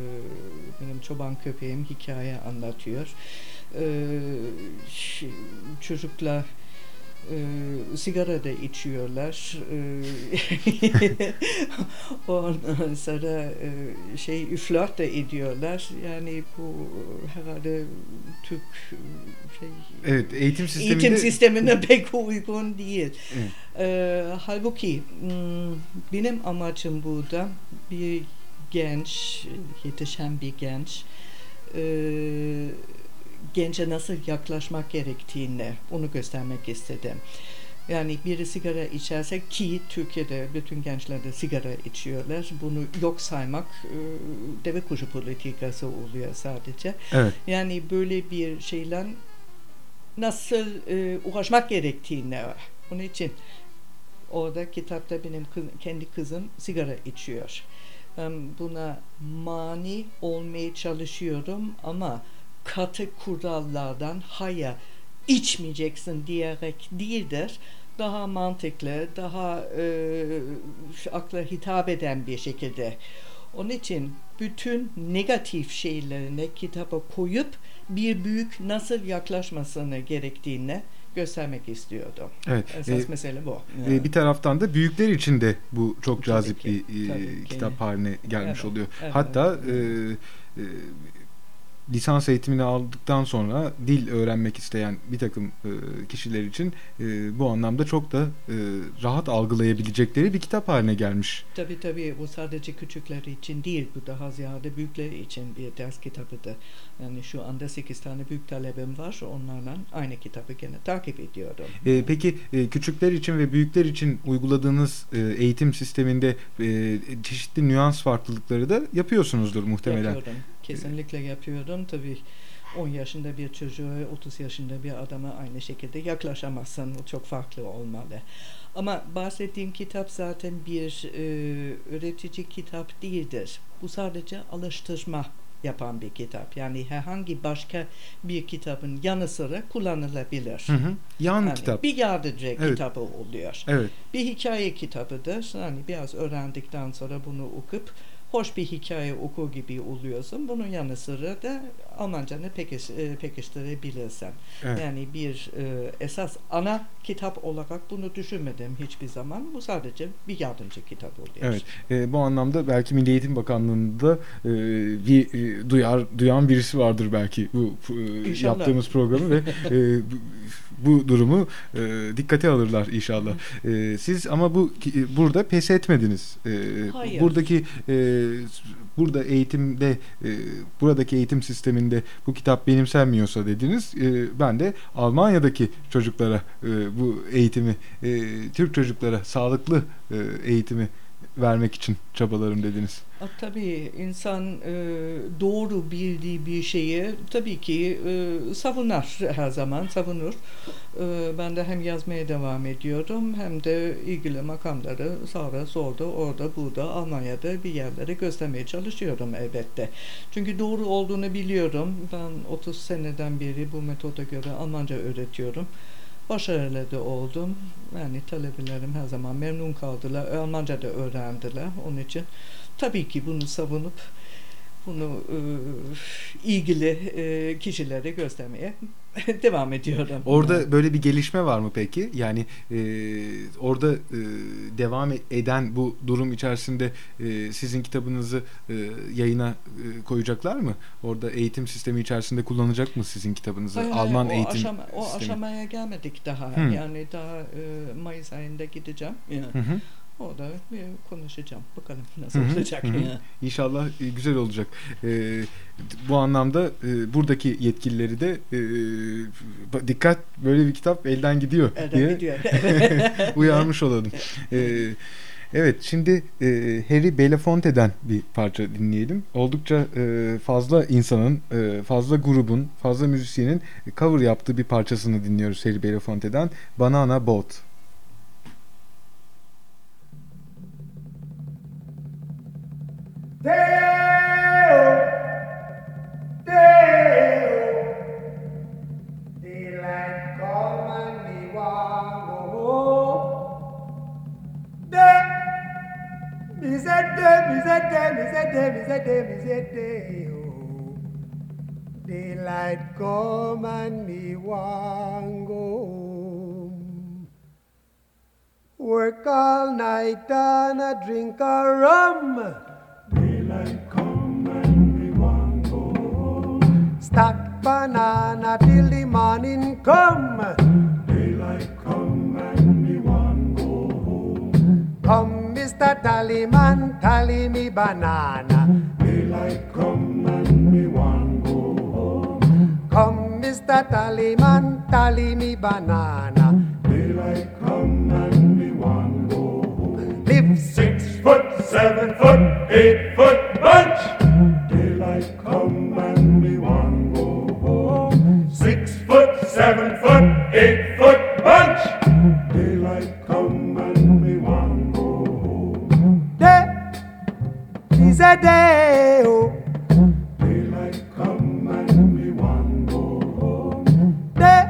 benim çoban köpeğim hikaye anlatıyor. E, çocuklar e, sigara da içiyorlar. E, [laughs] ondan sonra e, şey flört de ediyorlar. Yani bu herhalde Türk e, şey Evet eğitim sisteminde... eğitim sistemine pek uygun değil. Evet. Ee, halbuki hmm, benim amacım burada bir genç, yetişen bir genç e, gence nasıl yaklaşmak gerektiğini onu göstermek istedim. Yani biri sigara içerse ki Türkiye'de bütün gençler de sigara içiyorlar. Bunu yok saymak e, deve kuşu politikası oluyor sadece. Evet. Yani böyle bir şeyle nasıl e, uğraşmak gerektiğini onun için orada kitapta benim kız, kendi kızım sigara içiyor. Ben buna mani olmaya çalışıyorum ama katı kurallardan hayır içmeyeceksin diyerek değildir. Daha mantıklı, daha e, akla hitap eden bir şekilde. Onun için bütün negatif şeylerini kitaba koyup bir büyük nasıl yaklaşmasını gerektiğini göstermek istiyordum. Evet. Esas Ee, mesele bu. Ve bir taraftan da büyükler için de bu çok Tabii cazip ki, bir e, tabii ki. kitap haline gelmiş Evet, oluyor. evet. Hatta e, e, lisans eğitimini aldıktan sonra dil öğrenmek isteyen bir takım e, kişiler için e, bu anlamda çok da e, rahat algılayabilecekleri bir kitap haline gelmiş. Tabii tabii bu sadece küçükler için değil, bu daha ziyade büyükler için bir ders kitabıdır. Yani şu anda 8 tane büyük talebim var, onlarla aynı kitabı gene takip ediyorum. E, peki e, küçükler için ve büyükler için uyguladığınız e, eğitim sisteminde e, çeşitli nüans farklılıkları da yapıyorsunuzdur muhtemelen. Yapıyorum, kesinlikle yapıyorum. Tabii 10 yaşında bir çocuğa, 30 yaşında bir adama aynı şekilde yaklaşamazsın. O çok farklı olmalı. Ama bahsettiğim kitap zaten bir e, öğretici kitap değildir. Bu sadece alıştırma yapan bir kitap. Yani herhangi başka bir kitabın yanı sıra kullanılabilir. Hı hı. Yan Yani kitap. Bir yardımcı Evet. kitabı oluyor. Evet. Bir hikaye kitabıdır. Yani biraz öğrendikten sonra bunu okup hoş bir hikaye okur gibi oluyorsun. Bunun yanı sıra da Almancanı pekiş, e, pekiştirebilirsen. Evet. Yani bir e, esas ana kitap olarak bunu düşünmedim hiçbir zaman. Bu sadece bir yardımcı kitap oluyor. Evet. E, bu anlamda belki Milli Eğitim Bakanlığı'nda e, bir e, duyar duyan birisi vardır belki bu e, İnşallah. yaptığımız programı ve e, bu, durumu e, dikkate alırlar inşallah. E, siz ama bu ki- burada pes etmediniz. E, Hayır. Buradaki e, burada eğitimde e, buradaki eğitim sisteminde bu kitap benimsenmiyorsa dediniz. E, ben de Almanya'daki çocuklara e, bu eğitimi e, Türk çocuklara sağlıklı e, eğitimi vermek için çabalarım dediniz. A, tabii insan e, doğru bildiği bir şeyi tabii ki e, savunar her zaman savunur. E, ben de hem yazmaya devam ediyorum hem de ilgili makamları sağda solda orada burada Almanya'da bir yerlere göstermeye çalışıyorum elbette. Çünkü doğru olduğunu biliyorum. Ben 30 seneden beri bu metoda göre Almanca öğretiyorum. Başarılı da oldum. Yani talebelerim her zaman memnun kaldılar. Almanca da öğrendiler. Onun için tabii ki bunu savunup bunu e, ilgili e, kişilere göstermeye [laughs] devam ediyorum. Orada böyle bir gelişme var mı peki? Yani e, orada e, devam eden bu durum içerisinde e, sizin kitabınızı e, yayına e, koyacaklar mı? Orada eğitim sistemi içerisinde kullanacak mı sizin kitabınızı? Hayır, hayır, Alman o eğitim aşama, o sistemi. aşamaya gelmedik daha. Hı. Yani daha e, Mayıs ayında gideceğim. Yani Hı hı. Orada bir konuşacağım. Bakalım nasıl olacak. İnşallah e, güzel olacak. E, bu anlamda e, buradaki yetkilileri de e, dikkat böyle bir kitap elden gidiyor Elden diye gidiyor. [laughs] uyarmış olalım. E, evet şimdi e, Harry Belafonte'den bir parça dinleyelim. Oldukça e, fazla insanın, e, fazla grubun, fazla müzisyenin cover yaptığı bir parçasını dinliyoruz Harry Belafonte'den. Banana Boat. Daylight come and me want go. Work all night and a drink a rum. Banana till the morning come. Daylight come and me want go home. Come, Mr. Tallyman, tally me banana. Daylight come and me want go home. Come, Mr. Tallyman, tally me banana. Daylight come and me want go home. Live six foot, seven foot, eight foot bunch. Daylight come seven foot, eight foot bunch. Daylight come and me want go home. Day is a day. Oh. Daylight come and me want go home. Day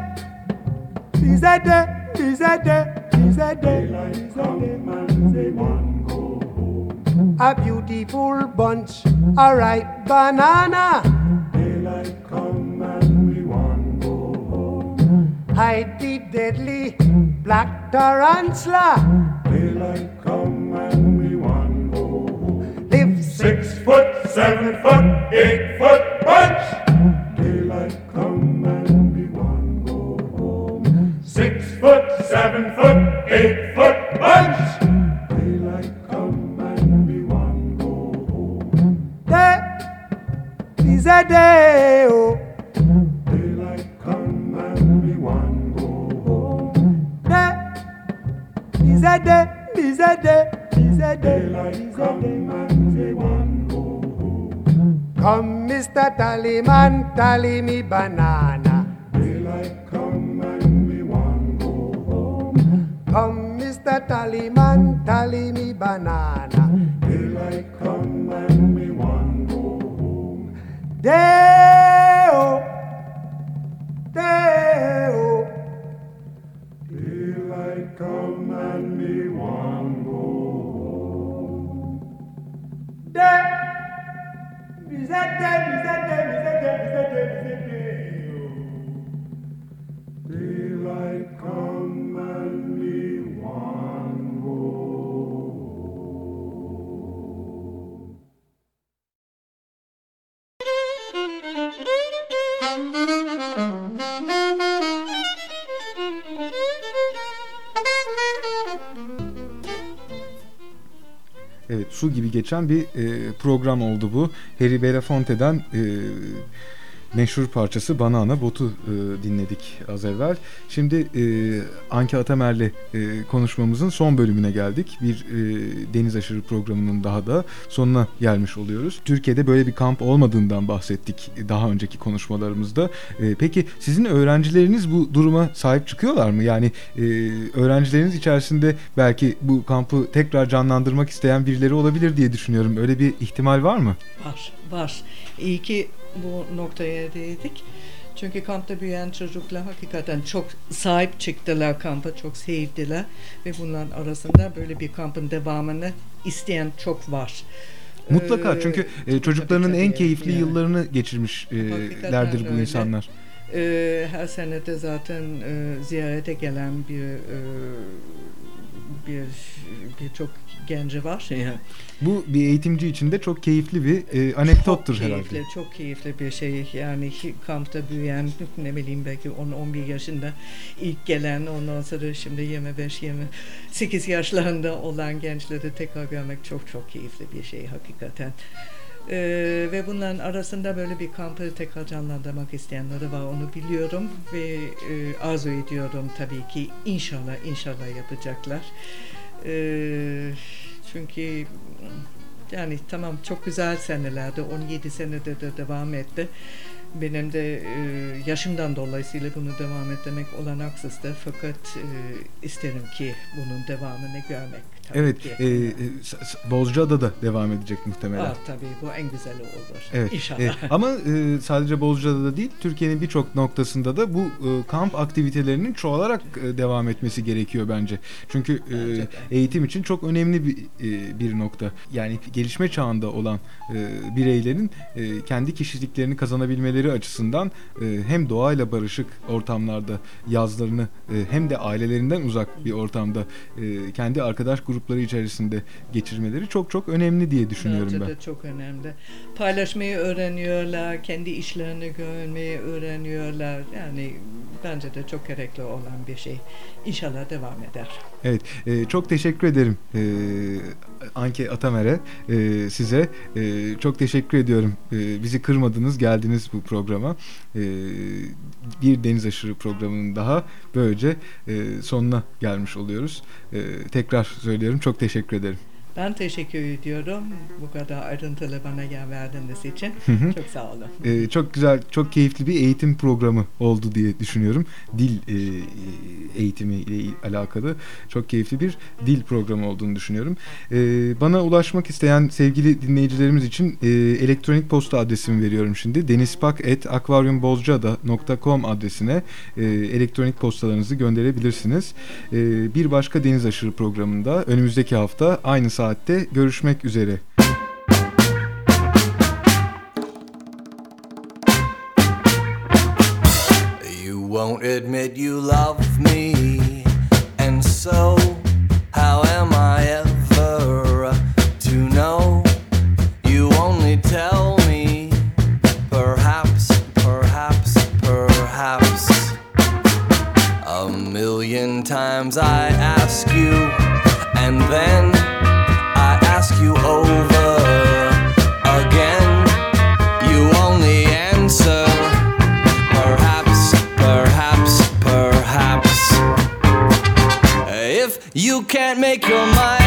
is a day. Is a day. Is a day. Daylight come and me want go home. A beautiful bunch, a ripe banana. Daylight come Hide the deadly black tarantula. Daylight come and we want go home. Live six foot, seven foot, eight foot bunch. Daylight come and we want go home. Six foot, seven foot, eight foot bunch. Daylight come and we want go home. Day is a day. Oh. A day. Is a day. Daylight come and we want go home. Come, Mr. Tallyman, tally me banana. Daylight come and we want go home. Come, Mr. Tallyman, tally me banana. Daylight come and we want go home. Day-o, that su gibi geçen bir e, program oldu bu. Harry Belafonte'den e, meşhur parçası Banana Bot'u e, dinledik az evvel. Şimdi e, Anke Atamer'le e, konuşmamızın son bölümüne geldik. Bir e, deniz aşırı programının daha da sonuna gelmiş oluyoruz. Türkiye'de böyle bir kamp olmadığından bahsettik daha önceki konuşmalarımızda. E, peki sizin öğrencileriniz bu duruma sahip çıkıyorlar mı? Yani e, öğrencileriniz içerisinde belki bu kampı tekrar canlandırmak isteyen birileri olabilir diye düşünüyorum. Öyle bir ihtimal var mı? Var, var. İyi ki bu noktaya değdik. Çünkü kampta büyüyen çocuklar hakikaten çok sahip çıktılar kampa, çok sevdiler ve bunların arasında böyle bir kampın devamını isteyen çok var. Mutlaka Ee, çünkü e, tabii, çocuklarının tabii, en tabii. keyifli Yani. yıllarını geçirmişlerdir bu öyle. Ee, her sene de zaten e, ziyarete gelen bir e, bir birçok genci var. Ya. Bu bir eğitimci için de çok keyifli bir e, anekdottur çok herhalde. keyifli, çok keyifli bir şey. Yani kampta büyüyen, ne bileyim belki 10-11 yaşında ilk gelen, ondan sonra şimdi 25-28 yaşlarında olan gençleri tekrar görmek çok çok keyifli bir şey hakikaten. Ee, ve bunların arasında böyle bir kampı tekrar canlandırmak isteyenleri var onu biliyorum ve e, arzu ediyorum tabii ki inşallah inşallah yapacaklar. Ee, çünkü yani tamam çok güzel senelerde 17 senede de devam etti. Benim de e, yaşımdan dolayısıyla bunu devam etmek olanaksızdı. Fakat e, isterim ki bunun devamını görmek. Tabii Evet, ki. e, e, S- S- Bozcaada da devam edecek muhtemelen. Aa, tabii bu en güzeli olur. Evet. İnşallah. e, ama e, sadece Bozcaada'da değil, Türkiye'nin birçok noktasında da bu e, kamp aktivitelerinin çoğalarak e, devam etmesi gerekiyor bence. Çünkü e, eğitim için çok önemli bir e, bir nokta. Yani gelişme çağında olan e, bireylerin e, kendi kişiliklerini kazanabilmeleri açısından e, hem doğayla barışık ortamlarda yazlarını e, hem de ailelerinden uzak bir ortamda e, kendi arkadaş grupları içerisinde geçirmeleri çok çok önemli diye düşünüyorum Bence ben. de çok önemli. Paylaşmayı öğreniyorlar, kendi işlerini görmeyi öğreniyorlar. Yani bence de çok gerekli olan bir şey. İnşallah devam eder. Evet, e, çok teşekkür ederim e, Anke Atamer'e, e, size. E, çok teşekkür ediyorum. E, bizi kırmadınız, geldiniz bu programa. E, bir Deniz Aşırı programının daha böylece e, sonuna gelmiş oluyoruz. E, tekrar söylüyorum, çok teşekkür ederim. Ben teşekkür ediyorum bu kadar ayrıntılı bana yer verdiğiniz için. Çok sağ olun. E, çok güzel, çok keyifli bir eğitim programı oldu diye düşünüyorum. Dil e, eğitimi ile alakalı çok keyifli bir dil programı olduğunu düşünüyorum. E, bana ulaşmak isteyen sevgili dinleyicilerimiz için e, elektronik posta adresimi veriyorum şimdi. denizpak.akvaryumbozcaada.com adresine e, elektronik postalarınızı gönderebilirsiniz. E, bir başka Deniz Aşırı programında önümüzdeki hafta aynı saatte görüşmek üzere. You won't admit you love me, and so how am I ever to know? You only tell me, perhaps, perhaps, perhaps. A million times I ask you, and then you over again. You only answer. Perhaps, perhaps, perhaps. If you can't make your mind